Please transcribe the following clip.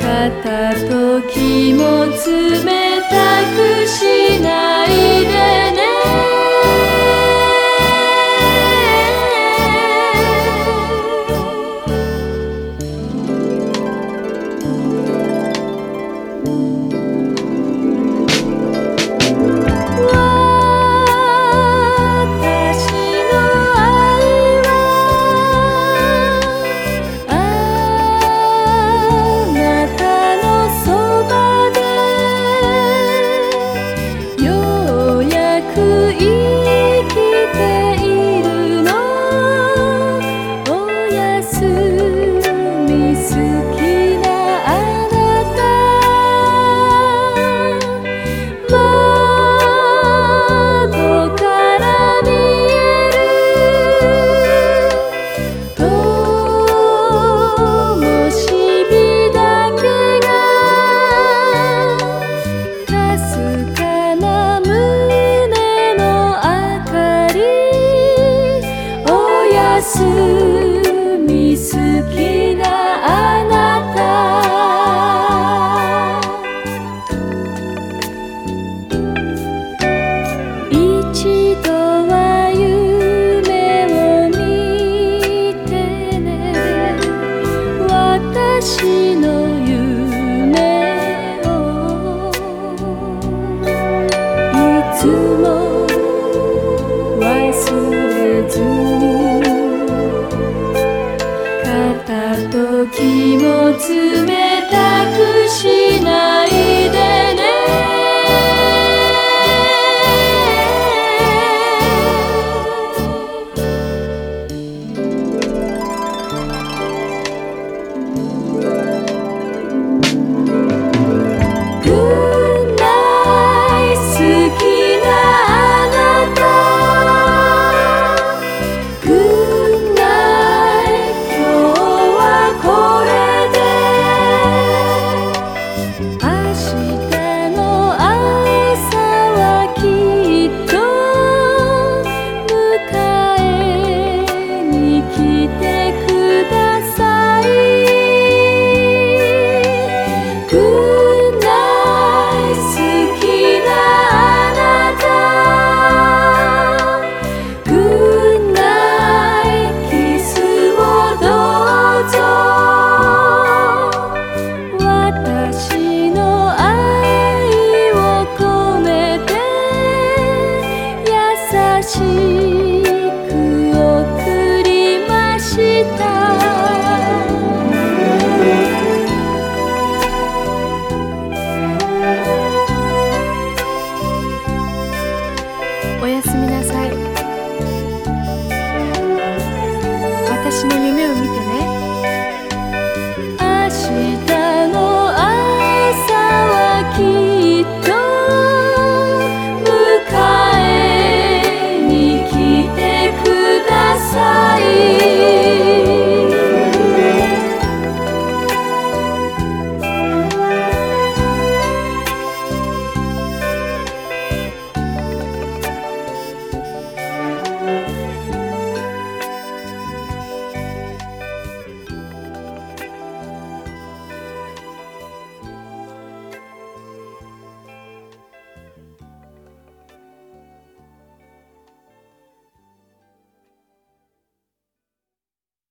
片時も冷たくし